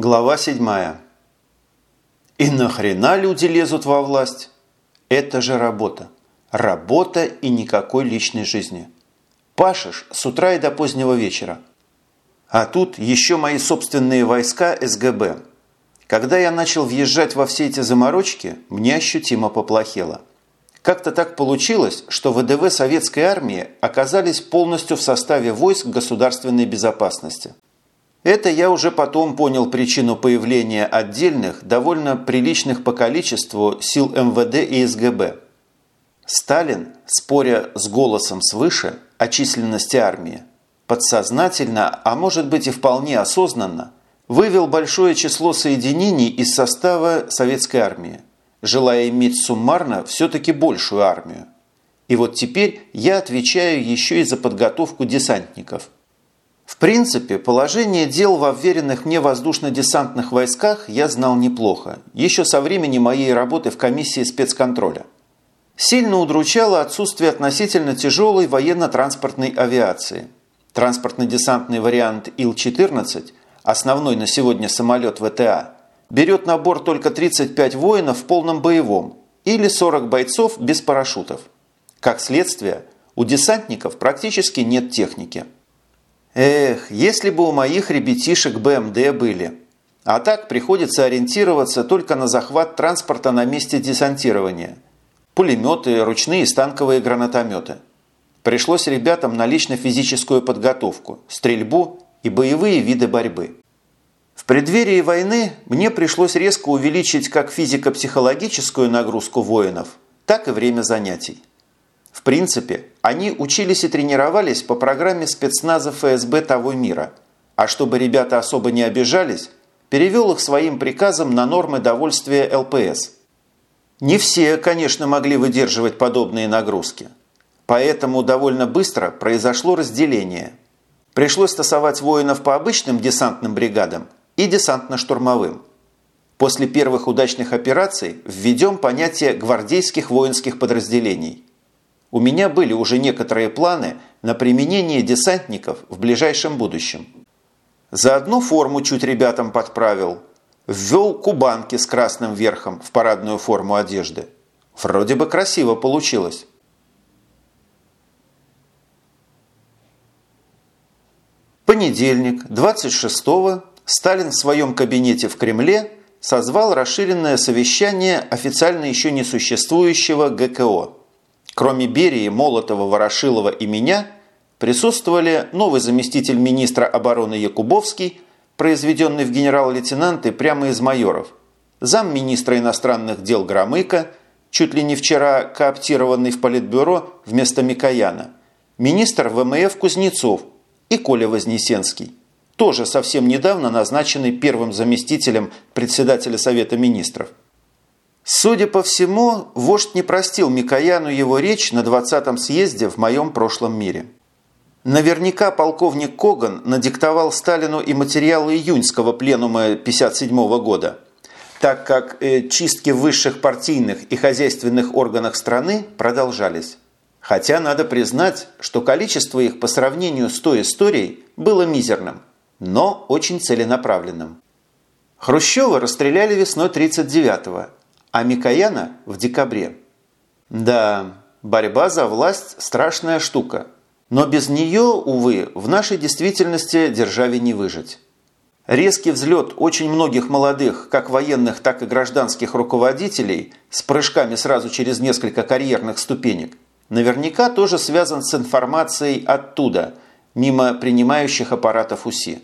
Глава 7. И нахрена люди лезут во власть? Это же работа. Работа и никакой личной жизни. Пашешь с утра и до позднего вечера. А тут еще мои собственные войска СГБ. Когда я начал въезжать во все эти заморочки, мне ощутимо поплохело. Как-то так получилось, что ВДВ советской армии оказались полностью в составе войск государственной безопасности. Это я уже потом понял причину появления отдельных, довольно приличных по количеству сил МВД и СГБ. Сталин, споря с голосом свыше о численности армии, подсознательно, а может быть и вполне осознанно, вывел большое число соединений из состава советской армии, желая иметь суммарно все-таки большую армию. И вот теперь я отвечаю еще и за подготовку десантников – в принципе, положение дел в уверенных мне воздушно-десантных войсках я знал неплохо, еще со времени моей работы в комиссии спецконтроля. Сильно удручало отсутствие относительно тяжелой военно-транспортной авиации. Транспортно-десантный вариант Ил-14, основной на сегодня самолет ВТА, берет на борт только 35 воинов в полном боевом или 40 бойцов без парашютов. Как следствие, у десантников практически нет техники – Эх, если бы у моих ребятишек БМД были. А так приходится ориентироваться только на захват транспорта на месте десантирования. Пулеметы, ручные станковые гранатометы. Пришлось ребятам на лично-физическую подготовку, стрельбу и боевые виды борьбы. В преддверии войны мне пришлось резко увеличить как физико-психологическую нагрузку воинов, так и время занятий. В принципе, они учились и тренировались по программе спецназа ФСБ того мира, а чтобы ребята особо не обижались, перевел их своим приказом на нормы довольствия ЛПС. Не все, конечно, могли выдерживать подобные нагрузки. Поэтому довольно быстро произошло разделение. Пришлось стасовать воинов по обычным десантным бригадам и десантно-штурмовым. После первых удачных операций введем понятие гвардейских воинских подразделений – у меня были уже некоторые планы на применение десантников в ближайшем будущем. Заодно форму чуть ребятам подправил. Ввел кубанки с красным верхом в парадную форму одежды. Вроде бы красиво получилось. Понедельник, 26-го, Сталин в своем кабинете в Кремле созвал расширенное совещание официально еще не существующего ГКО – Кроме Берии, Молотова, Ворошилова и меня, присутствовали новый заместитель министра обороны Якубовский, произведенный в генерал-лейтенанты прямо из майоров, замминистра иностранных дел Громыко, чуть ли не вчера кооптированный в Политбюро вместо Микояна, министр ВМФ Кузнецов и Коля Вознесенский, тоже совсем недавно назначенный первым заместителем председателя Совета министров. Судя по всему, вождь не простил Микояну его речь на 20-м съезде в моем прошлом мире. Наверняка полковник Коган надиктовал Сталину и материалы июньского пленума 57 -го года, так как э, чистки в высших партийных и хозяйственных органах страны продолжались. Хотя надо признать, что количество их по сравнению с той историей было мизерным, но очень целенаправленным. Хрущева расстреляли весной 39-го а Микояна в декабре. Да, борьба за власть – страшная штука. Но без нее, увы, в нашей действительности державе не выжить. Резкий взлет очень многих молодых, как военных, так и гражданских руководителей с прыжками сразу через несколько карьерных ступенек наверняка тоже связан с информацией оттуда, мимо принимающих аппаратов УСИ.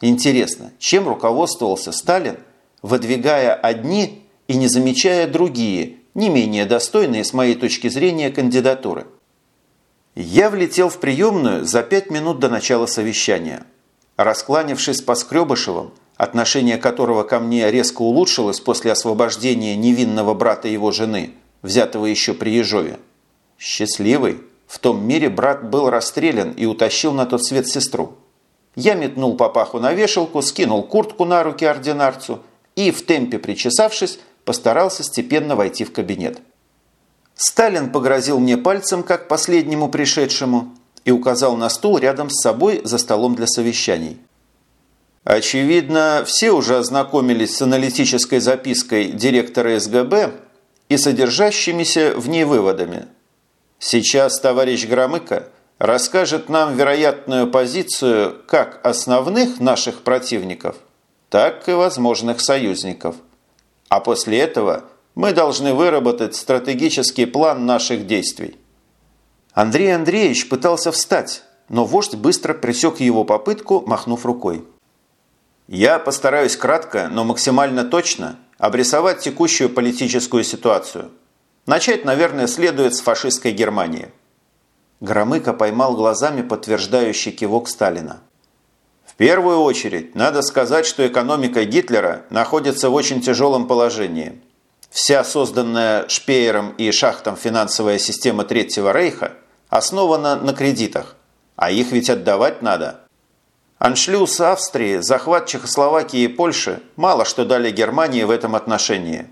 Интересно, чем руководствовался Сталин, выдвигая одни и не замечая другие, не менее достойные с моей точки зрения кандидатуры. Я влетел в приемную за пять минут до начала совещания. Раскланившись с Поскребышевым, отношение которого ко мне резко улучшилось после освобождения невинного брата его жены, взятого еще при Ежове. Счастливый, в том мире брат был расстрелян и утащил на тот свет сестру. Я метнул папаху на вешалку, скинул куртку на руки ординарцу и, в темпе причесавшись, постарался степенно войти в кабинет. Сталин погрозил мне пальцем, как последнему пришедшему, и указал на стул рядом с собой за столом для совещаний. Очевидно, все уже ознакомились с аналитической запиской директора СГБ и содержащимися в ней выводами. Сейчас товарищ Громыко расскажет нам вероятную позицию как основных наших противников, так и возможных союзников. А после этого мы должны выработать стратегический план наших действий. Андрей Андреевич пытался встать, но вождь быстро пресек его попытку, махнув рукой. Я постараюсь кратко, но максимально точно обрисовать текущую политическую ситуацию. Начать, наверное, следует с фашистской Германии. Громыко поймал глазами подтверждающий кивок Сталина. Первую очередь, надо сказать, что экономика Гитлера находится в очень тяжелом положении. Вся созданная Шпеером и Шахтом финансовая система Третьего Рейха основана на кредитах, а их ведь отдавать надо – Аншлюз Австрии, захват Чехословакии и Польши мало что дали Германии в этом отношении.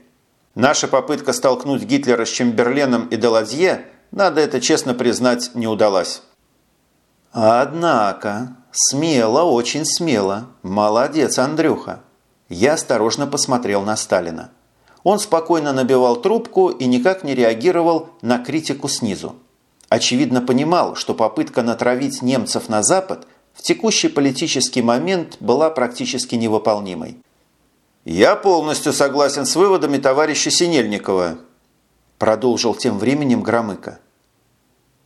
Наша попытка столкнуть Гитлера с Чемберленом и Деладье, надо это честно признать, не удалась. Однако, смело, очень смело. Молодец, Андрюха. Я осторожно посмотрел на Сталина. Он спокойно набивал трубку и никак не реагировал на критику снизу. Очевидно понимал, что попытка натравить немцев на Запад – в текущий политический момент была практически невыполнимой. «Я полностью согласен с выводами товарища Синельникова», продолжил тем временем Громыко.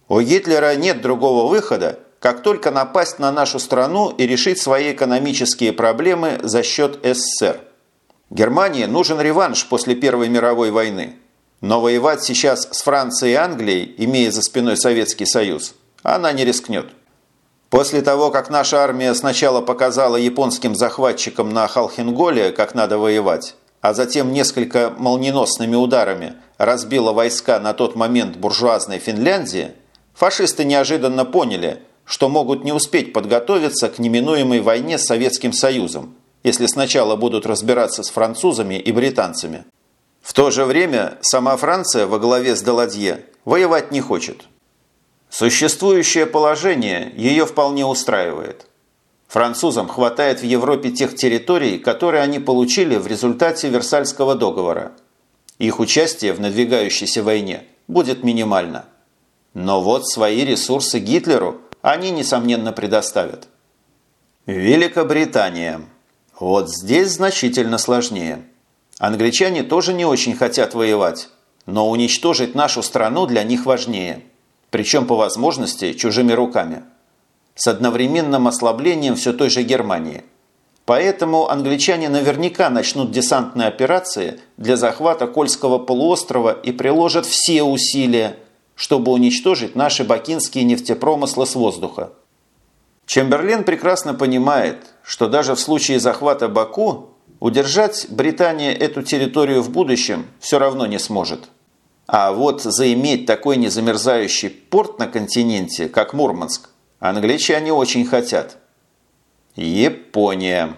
«У Гитлера нет другого выхода, как только напасть на нашу страну и решить свои экономические проблемы за счет СССР. Германии нужен реванш после Первой мировой войны. Но воевать сейчас с Францией и Англией, имея за спиной Советский Союз, она не рискнет. После того, как наша армия сначала показала японским захватчикам на Халхинголе, как надо воевать, а затем несколько молниеносными ударами разбила войска на тот момент буржуазной Финляндии, фашисты неожиданно поняли, что могут не успеть подготовиться к неминуемой войне с Советским Союзом, если сначала будут разбираться с французами и британцами. В то же время сама Франция во главе с Даладье воевать не хочет. Существующее положение ее вполне устраивает. Французам хватает в Европе тех территорий, которые они получили в результате Версальского договора. Их участие в надвигающейся войне будет минимально. Но вот свои ресурсы Гитлеру они, несомненно, предоставят. Великобритания. Вот здесь значительно сложнее. Англичане тоже не очень хотят воевать, но уничтожить нашу страну для них важнее – причем по возможности чужими руками, с одновременным ослаблением все той же Германии. Поэтому англичане наверняка начнут десантные операции для захвата Кольского полуострова и приложат все усилия, чтобы уничтожить наши бакинские нефтепромыслы с воздуха. Чемберлен прекрасно понимает, что даже в случае захвата Баку удержать Британия эту территорию в будущем все равно не сможет. А вот заиметь такой незамерзающий порт на континенте, как Мурманск, англичане очень хотят. Япония.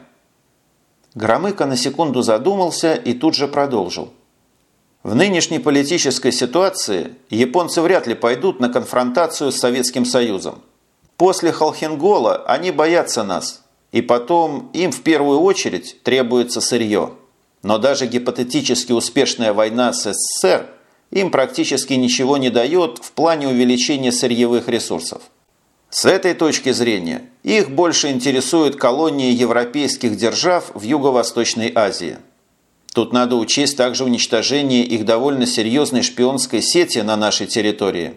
Громыко на секунду задумался и тут же продолжил. В нынешней политической ситуации японцы вряд ли пойдут на конфронтацию с Советским Союзом. После Холхенгола они боятся нас, и потом им в первую очередь требуется сырье. Но даже гипотетически успешная война с СССР – им практически ничего не дает в плане увеличения сырьевых ресурсов. С этой точки зрения их больше интересуют колонии европейских держав в Юго-Восточной Азии. Тут надо учесть также уничтожение их довольно серьезной шпионской сети на нашей территории.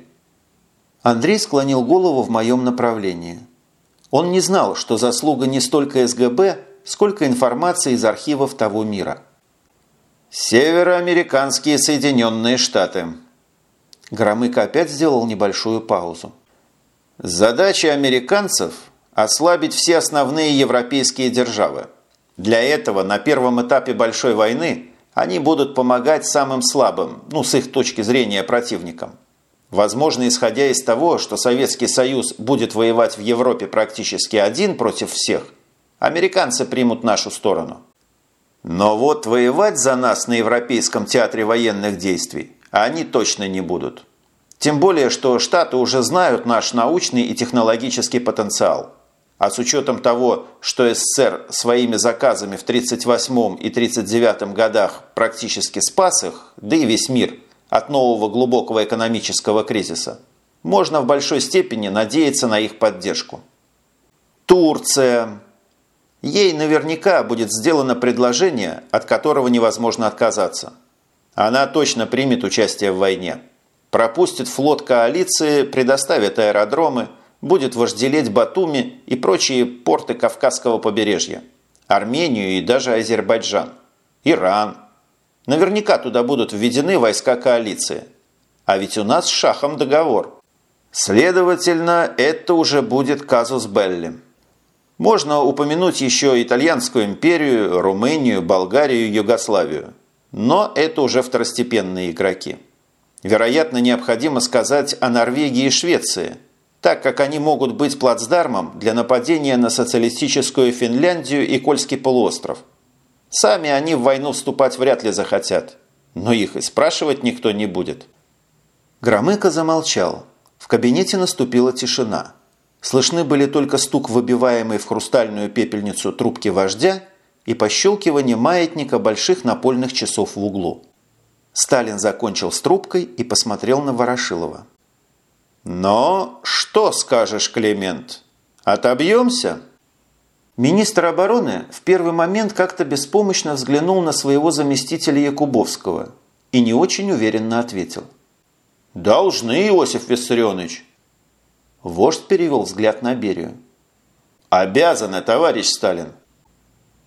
Андрей склонил голову в моем направлении. Он не знал, что заслуга не столько СГБ, сколько информации из архивов того мира – Североамериканские Соединенные Штаты. Громыко опять сделал небольшую паузу. Задача американцев – ослабить все основные европейские державы. Для этого на первом этапе большой войны они будут помогать самым слабым, ну, с их точки зрения, противникам. Возможно, исходя из того, что Советский Союз будет воевать в Европе практически один против всех, американцы примут нашу сторону – но вот воевать за нас на Европейском театре военных действий они точно не будут. Тем более, что Штаты уже знают наш научный и технологический потенциал. А с учетом того, что СССР своими заказами в 1938 и 1939 годах практически спас их, да и весь мир, от нового глубокого экономического кризиса, можно в большой степени надеяться на их поддержку. Турция. Ей наверняка будет сделано предложение, от которого невозможно отказаться. Она точно примет участие в войне. Пропустит флот коалиции, предоставит аэродромы – будет вожделеть Батуми и прочие порты Кавказского побережья, Армению и даже Азербайджан, Иран. Наверняка туда будут введены войска коалиции. А ведь у нас с Шахом договор. Следовательно, это уже будет казус Белли. Можно упомянуть еще Итальянскую империю, Румынию, Болгарию, Югославию. Но это уже второстепенные игроки. Вероятно, необходимо сказать о Норвегии и Швеции – так как они могут быть плацдармом для нападения на социалистическую Финляндию и Кольский полуостров. Сами они в войну вступать вряд ли захотят, но их и спрашивать никто не будет. Громыко замолчал. В кабинете наступила тишина. Слышны были только стук выбиваемой в хрустальную пепельницу трубки вождя и пощелкивание маятника больших напольных часов в углу. Сталин закончил с трубкой и посмотрел на Ворошилова. Но что скажешь, Климент? Отобьемся? Министр обороны в первый момент как-то беспомощно взглянул на своего заместителя Якубовского и не очень уверенно ответил. «Должны, Иосиф Виссарионович!» Вождь перевел взгляд на Берию. «Обязаны, товарищ Сталин!»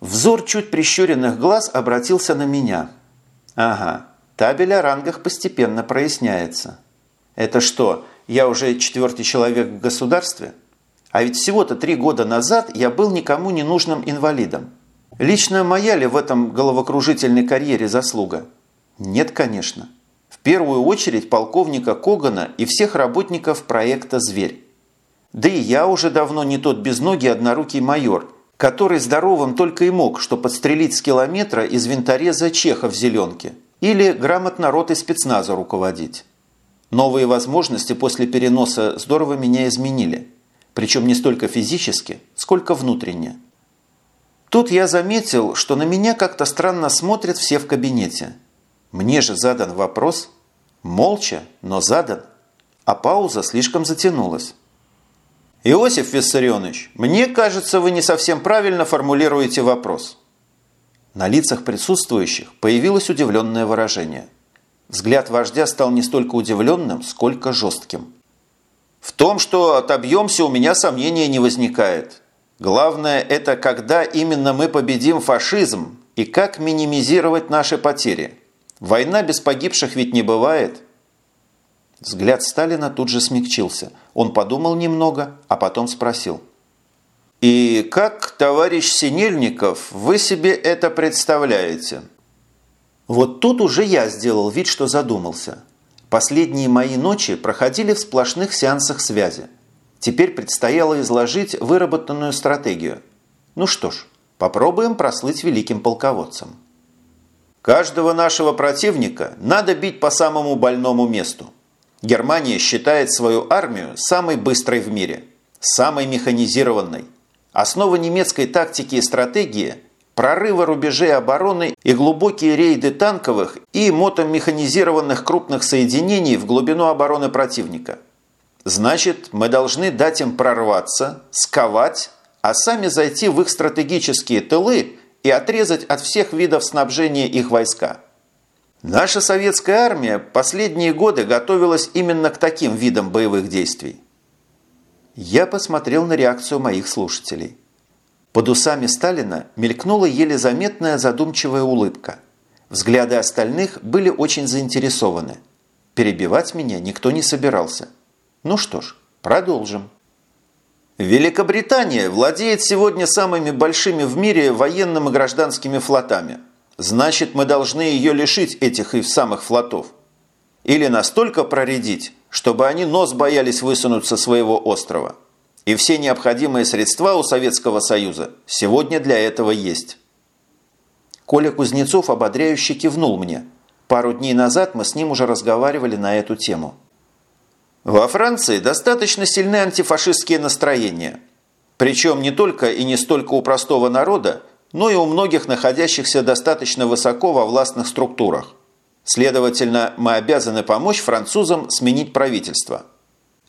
Взор чуть прищуренных глаз обратился на меня. «Ага, табель о рангах постепенно проясняется. Это что, я уже четвертый человек в государстве? А ведь всего-то три года назад я был никому не нужным инвалидом. Лично моя ли в этом головокружительной карьере заслуга? Нет, конечно. В первую очередь полковника Когана и всех работников проекта «Зверь». Да и я уже давно не тот безногий однорукий майор, который здоровым только и мог, что подстрелить с километра из винтореза Чеха в зеленке или грамотно ротой спецназа руководить. Новые возможности после переноса здорово меня изменили. Причем не столько физически, сколько внутренне. Тут я заметил, что на меня как-то странно смотрят все в кабинете. Мне же задан вопрос. Молча, но задан. А пауза слишком затянулась. «Иосиф Виссарионович, мне кажется, вы не совсем правильно формулируете вопрос». На лицах присутствующих появилось удивленное выражение – Взгляд вождя стал не столько удивленным, сколько жестким. «В том, что отобьемся, у меня сомнения не возникает. Главное – это когда именно мы победим фашизм и как минимизировать наши потери. Война без погибших ведь не бывает». Взгляд Сталина тут же смягчился. Он подумал немного, а потом спросил. «И как, товарищ Синельников, вы себе это представляете?» Вот тут уже я сделал вид, что задумался. Последние мои ночи проходили в сплошных сеансах связи. Теперь предстояло изложить выработанную стратегию. Ну что ж, попробуем прослыть великим полководцем. Каждого нашего противника надо бить по самому больному месту. Германия считает свою армию самой быстрой в мире, самой механизированной. Основа немецкой тактики и стратегии – прорывы рубежей обороны и глубокие рейды танковых и мотомеханизированных крупных соединений в глубину обороны противника. Значит, мы должны дать им прорваться, сковать, а сами зайти в их стратегические тылы и отрезать от всех видов снабжения их войска. Наша советская армия последние годы готовилась именно к таким видам боевых действий. Я посмотрел на реакцию моих слушателей. Под усами Сталина мелькнула еле заметная задумчивая улыбка. Взгляды остальных были очень заинтересованы. Перебивать меня никто не собирался. Ну что ж, продолжим. Великобритания владеет сегодня самыми большими в мире военными и гражданскими флотами. Значит, мы должны ее лишить этих и самых флотов. Или настолько проредить, чтобы они нос боялись высунуть со своего острова – и все необходимые средства у Советского Союза сегодня для этого есть. Коля Кузнецов ободряюще кивнул мне. Пару дней назад мы с ним уже разговаривали на эту тему. Во Франции достаточно сильны антифашистские настроения. Причем не только и не столько у простого народа, но и у многих находящихся достаточно высоко во властных структурах. Следовательно, мы обязаны помочь французам сменить правительство.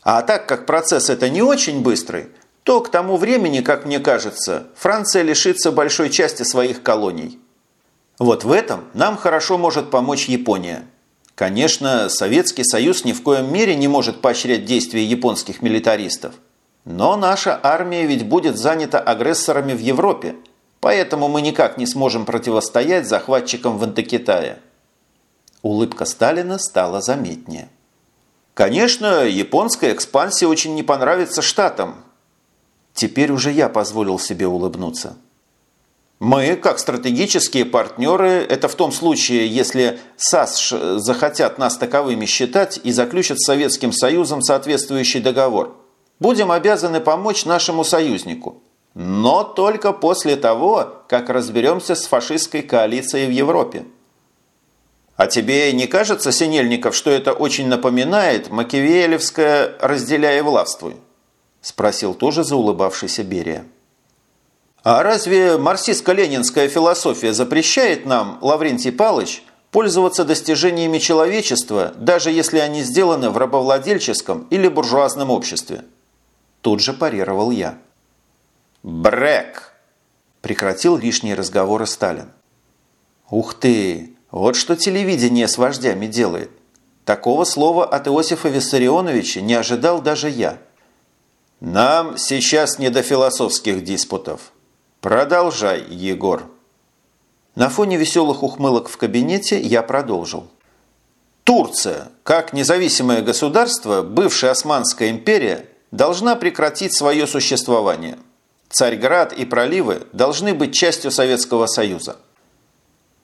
А так как процесс это не очень быстрый, то к тому времени, как мне кажется, Франция лишится большой части своих колоний. Вот в этом нам хорошо может помочь Япония. Конечно, Советский Союз ни в коем мере не может поощрять действия японских милитаристов. Но наша армия ведь будет занята агрессорами в Европе, поэтому мы никак не сможем противостоять захватчикам в Индокитае. Улыбка Сталина стала заметнее. Конечно, японская экспансия очень не понравится Штатам. Теперь уже я позволил себе улыбнуться. Мы, как стратегические партнеры, это в том случае, если САСШ захотят нас таковыми считать и заключат с Советским Союзом соответствующий договор, будем обязаны помочь нашему союзнику. Но только после того, как разберемся с фашистской коалицией в Европе. А тебе не кажется, Синельников, что это очень напоминает макиавелевское «разделяй и властвуй»? Спросил тоже заулыбавшийся Берия. А разве марксистско-ленинская философия запрещает нам, Лаврентий Палыч, пользоваться достижениями человечества, даже если они сделаны в рабовладельческом или буржуазном обществе? Тут же парировал я. Брэк! Прекратил лишние разговоры Сталин. Ух ты! Вот что телевидение с вождями делает. Такого слова от Иосифа Виссарионовича не ожидал даже я. Нам сейчас не до философских диспутов. «Продолжай, Егор». На фоне веселых ухмылок в кабинете я продолжил. Турция, как независимое государство, бывшая Османская империя, должна прекратить свое существование. Царьград и проливы должны быть частью Советского Союза.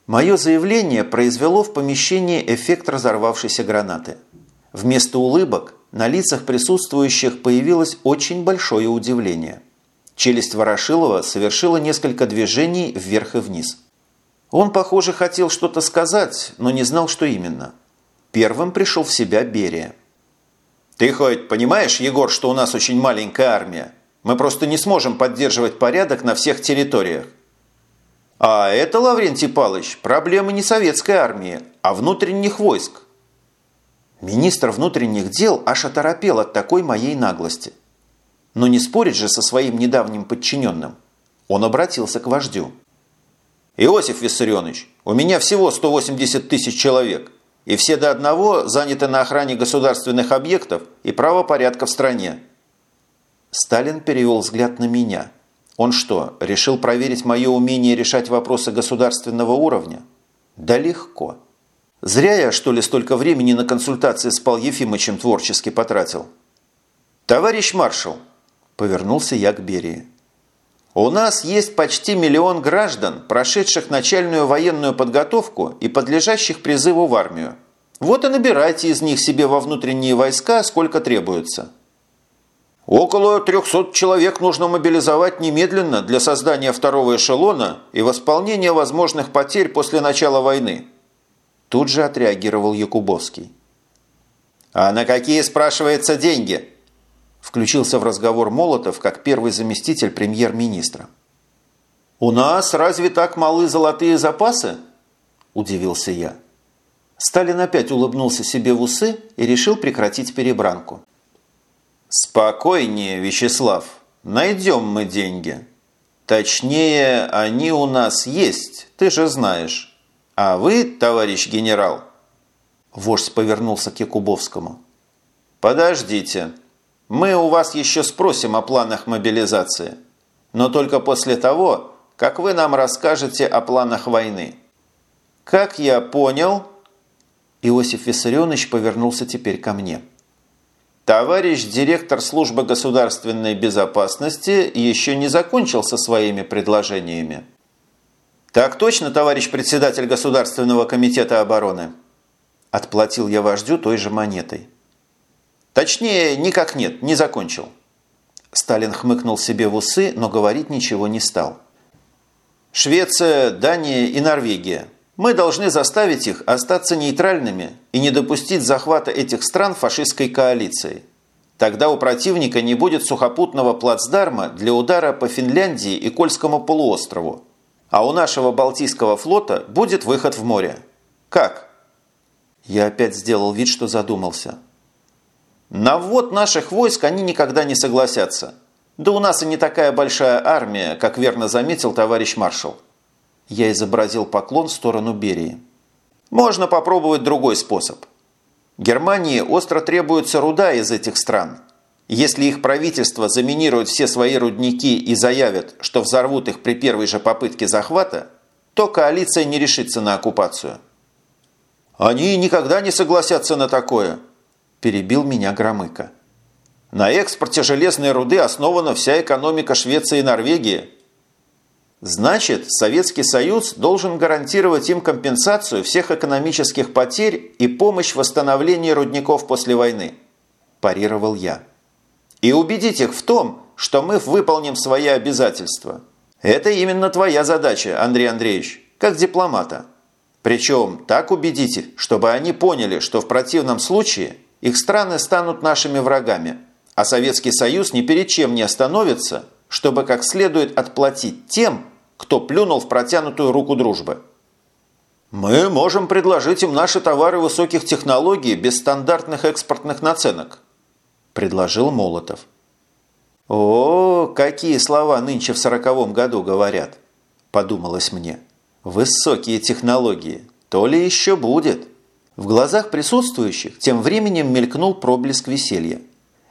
Мое заявление произвело в помещении эффект разорвавшейся гранаты. Вместо улыбок на лицах присутствующих появилось очень большое удивление. Челюсть Ворошилова совершила несколько движений вверх и вниз. Он, похоже, хотел что-то сказать, но не знал, что именно. Первым пришел в себя Берия. «Ты хоть понимаешь, Егор, что у нас очень маленькая армия? Мы просто не сможем поддерживать порядок на всех территориях. А это, Лаврентий Павлович, проблема не советской армии, а внутренних войск. Министр внутренних дел аж оторопел от такой моей наглости – но не спорить же со своим недавним подчиненным. Он обратился к вождю. «Иосиф Виссарионович, у меня всего 180 тысяч человек, и все до одного заняты на охране государственных объектов и правопорядка в стране». Сталин перевел взгляд на меня. Он что, решил проверить мое умение решать вопросы государственного уровня? Да легко. Зря я, что ли, столько времени на консультации с Пал Ефимовичем творчески потратил. «Товарищ маршал, Повернулся я к Берии. У нас есть почти миллион граждан, прошедших начальную военную подготовку и подлежащих призыву в армию. Вот и набирайте из них себе во внутренние войска, сколько требуется. Около 300 человек нужно мобилизовать немедленно для создания второго эшелона и восполнения возможных потерь после начала войны. Тут же отреагировал Якубовский. «А на какие, спрашивается, деньги?» Включился в разговор Молотов как первый заместитель премьер-министра. «У нас разве так малы золотые запасы?» – удивился я. Сталин опять улыбнулся себе в усы и решил прекратить перебранку. «Спокойнее, Вячеслав. Найдем мы деньги. Точнее, они у нас есть, ты же знаешь. А вы, товарищ генерал...» Вождь повернулся к Якубовскому. «Подождите». Мы у вас еще спросим о планах мобилизации, но только после того, как вы нам расскажете о планах войны. Как я понял...» Иосиф Виссарионович повернулся теперь ко мне. «Товарищ директор службы государственной безопасности еще не закончил со своими предложениями». «Так точно, товарищ председатель Государственного комитета обороны», отплатил я вождю той же монетой. Точнее, никак нет, не закончил. Сталин хмыкнул себе в усы, но говорить ничего не стал. Швеция, Дания и Норвегия. Мы должны заставить их остаться нейтральными и не допустить захвата этих стран фашистской коалицией. Тогда у противника не будет сухопутного плацдарма для удара по Финляндии и Кольскому полуострову, а у нашего Балтийского флота будет выход в море. Как? Я опять сделал вид, что задумался. На ввод наших войск они никогда не согласятся. Да у нас и не такая большая армия, как верно заметил товарищ маршал. Я изобразил поклон в сторону Берии. Можно попробовать другой способ. Германии остро требуется руда из этих стран. Если их правительство заминирует все свои рудники и заявят, что взорвут их при первой же попытке захвата, то коалиция не решится на оккупацию. «Они никогда не согласятся на такое», – перебил меня Громыко. «На экспорте железной руды основана вся экономика Швеции и Норвегии. Значит, Советский Союз должен гарантировать им компенсацию всех экономических потерь и помощь в восстановлении рудников после войны», – парировал я. «И убедить их в том, что мы выполним свои обязательства. Это именно твоя задача, Андрей Андреевич, как дипломата. Причем так убедите, чтобы они поняли, что в противном случае их страны станут нашими врагами, а Советский Союз ни перед чем не остановится, чтобы как следует отплатить тем, кто плюнул в протянутую руку дружбы. Мы можем предложить им наши товары высоких технологий без стандартных экспортных наценок, предложил Молотов. О, какие слова нынче в сороковом году говорят, подумалось мне. Высокие технологии, то ли еще будет. В глазах присутствующих тем временем мелькнул проблеск веселья.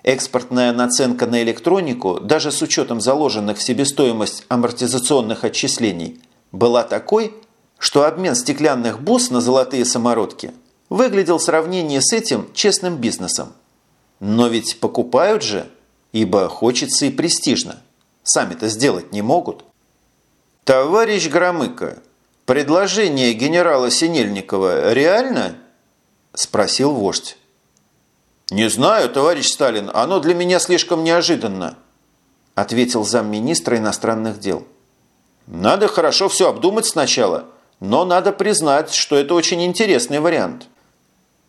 Экспортная наценка на электронику, даже с учетом заложенных в себестоимость амортизационных отчислений, была такой, что обмен стеклянных бус на золотые самородки выглядел в сравнении с этим честным бизнесом. Но ведь покупают же, ибо хочется и престижно. Сами-то сделать не могут. «Товарищ Громыко, предложение генерала Синельникова реально?» – спросил вождь. «Не знаю, товарищ Сталин, оно для меня слишком неожиданно», ответил замминистра иностранных дел. «Надо хорошо все обдумать сначала, но надо признать, что это очень интересный вариант».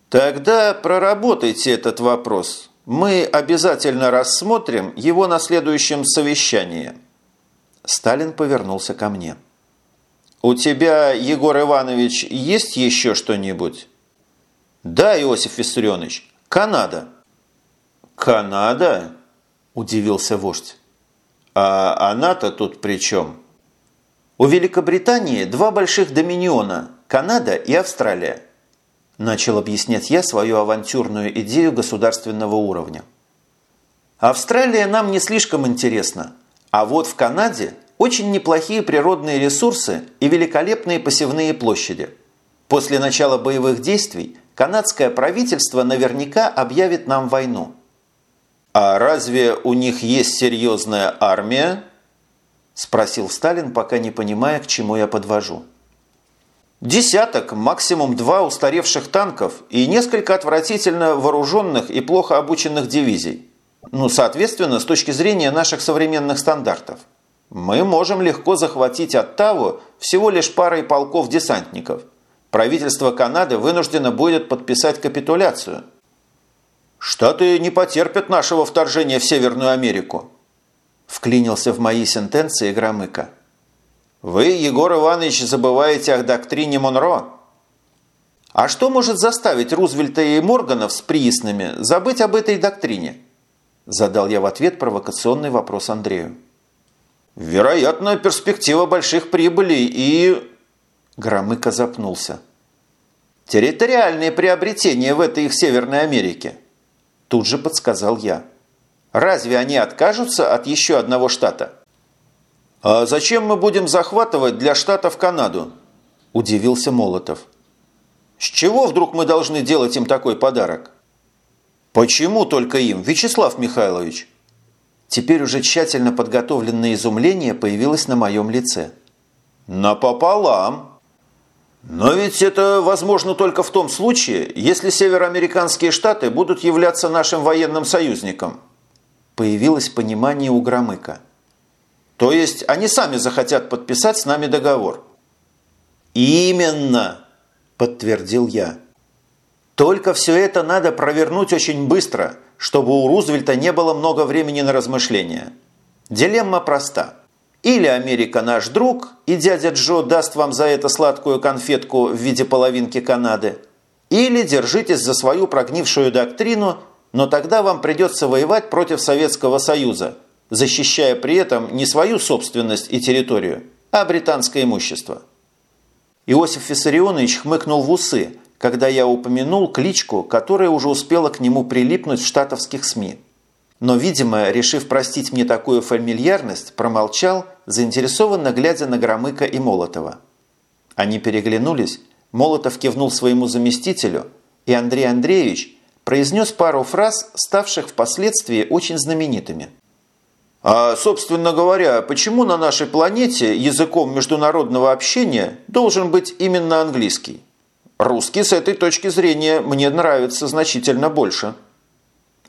«Тогда проработайте этот вопрос. Мы обязательно рассмотрим его на следующем совещании». Сталин повернулся ко мне. «У тебя, Егор Иванович, есть еще что-нибудь?» «Да, Иосиф Виссарионович, Канада». «Канада?» – удивился вождь. «А она-то тут при чем?» «У Великобритании два больших доминиона – Канада и Австралия», – начал объяснять я свою авантюрную идею государственного уровня. «Австралия нам не слишком интересна, а вот в Канаде очень неплохие природные ресурсы и великолепные посевные площади. После начала боевых действий – канадское правительство наверняка объявит нам войну. «А разве у них есть серьезная армия?» – спросил Сталин, пока не понимая, к чему я подвожу. «Десяток, максимум два устаревших танков и несколько отвратительно вооруженных и плохо обученных дивизий. Ну, соответственно, с точки зрения наших современных стандартов. Мы можем легко захватить Оттаву всего лишь парой полков десантников – правительство Канады вынуждено будет подписать капитуляцию. Штаты не потерпят нашего вторжения в Северную Америку. Вклинился в мои сентенции Громыко. Вы, Егор Иванович, забываете о доктрине Монро. А что может заставить Рузвельта и Морганов с приисными забыть об этой доктрине? Задал я в ответ провокационный вопрос Андрею. Вероятно, перспектива больших прибылей и Громыко запнулся. «Территориальные приобретения в этой их Северной Америке», тут же подсказал я. «Разве они откажутся от еще одного штата?» «А зачем мы будем захватывать для штатов Канаду?» – удивился Молотов. «С чего вдруг мы должны делать им такой подарок?» «Почему только им, Вячеслав Михайлович?» Теперь уже тщательно подготовленное изумление появилось на моем лице. «Напополам!» Но ведь это возможно только в том случае, если североамериканские штаты будут являться нашим военным союзником. Появилось понимание у Громыка. То есть они сами захотят подписать с нами договор. Именно, подтвердил я. Только все это надо провернуть очень быстро, чтобы у Рузвельта не было много времени на размышления. Дилемма проста. Или Америка наш друг, и дядя Джо даст вам за это сладкую конфетку в виде половинки Канады, или держитесь за свою прогнившую доктрину, но тогда вам придется воевать против Советского Союза, защищая при этом не свою собственность и территорию, а британское имущество. Иосиф Виссарионович хмыкнул в усы, когда я упомянул кличку, которая уже успела к нему прилипнуть в штатовских СМИ. Но, видимо, решив простить мне такую фамильярность, промолчал, заинтересованно глядя на Громыка и Молотова. Они переглянулись, Молотов кивнул своему заместителю, и Андрей Андреевич произнес пару фраз, ставших впоследствии очень знаменитыми. А, собственно говоря, почему на нашей планете языком международного общения должен быть именно английский? Русский с этой точки зрения мне нравится значительно больше.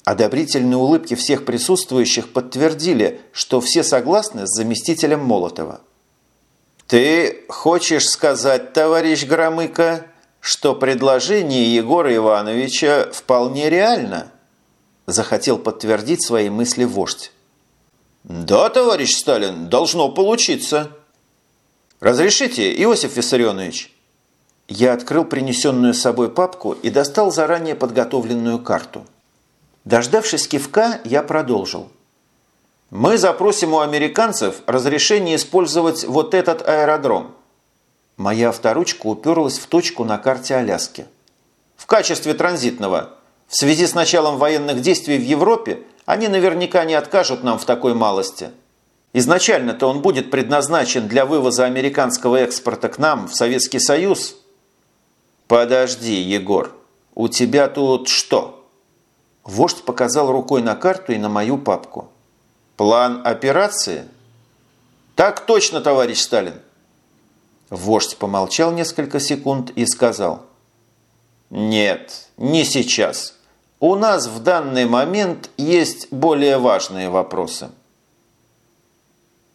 Одобрительные улыбки всех присутствующих подтвердили, что все согласны с заместителем Молотова. «Ты хочешь сказать, товарищ Громыко, что предложение Егора Ивановича вполне реально?» Захотел подтвердить свои мысли вождь. «Да, товарищ Сталин, должно получиться». «Разрешите, Иосиф Виссарионович?» Я открыл принесенную с собой папку и достал заранее подготовленную карту – Дождавшись кивка, я продолжил. Мы запросим у американцев разрешение использовать вот этот аэродром. Моя авторучка уперлась в точку на карте Аляски. В качестве транзитного. В связи с началом военных действий в Европе они наверняка не откажут нам в такой малости. Изначально-то он будет предназначен для вывоза американского экспорта к нам в Советский Союз. Подожди, Егор, у тебя тут что? Вождь показал рукой на карту и на мою папку. «План операции?» «Так точно, товарищ Сталин!» Вождь помолчал несколько секунд и сказал. «Нет, не сейчас. У нас в данный момент есть более важные вопросы».